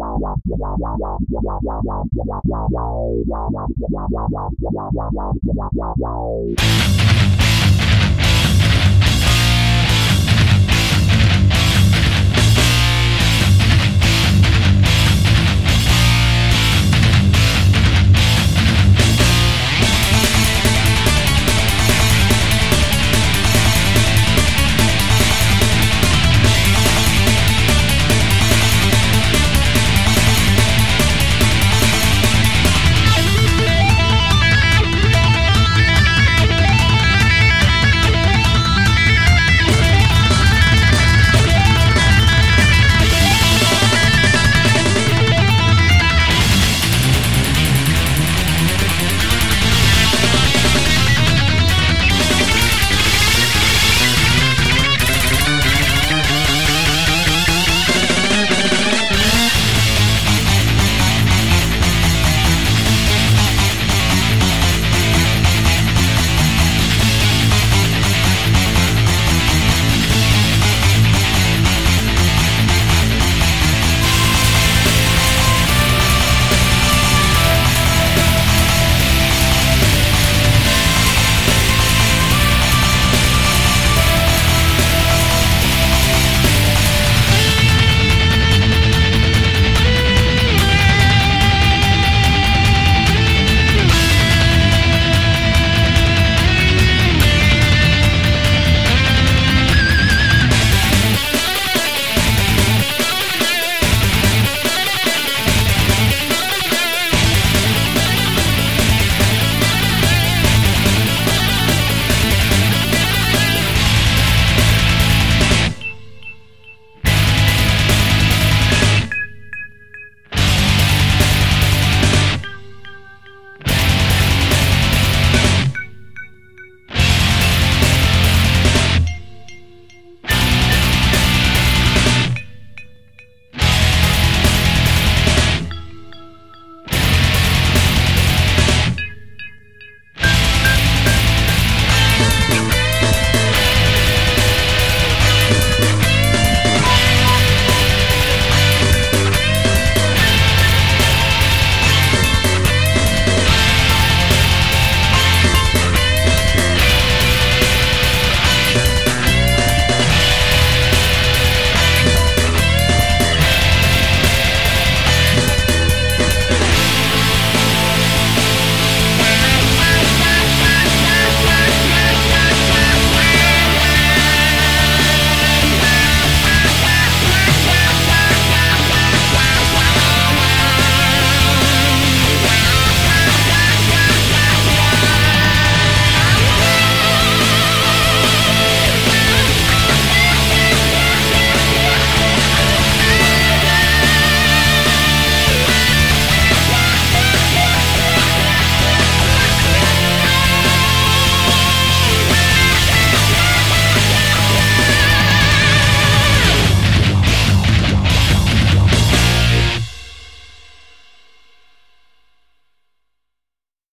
Wow.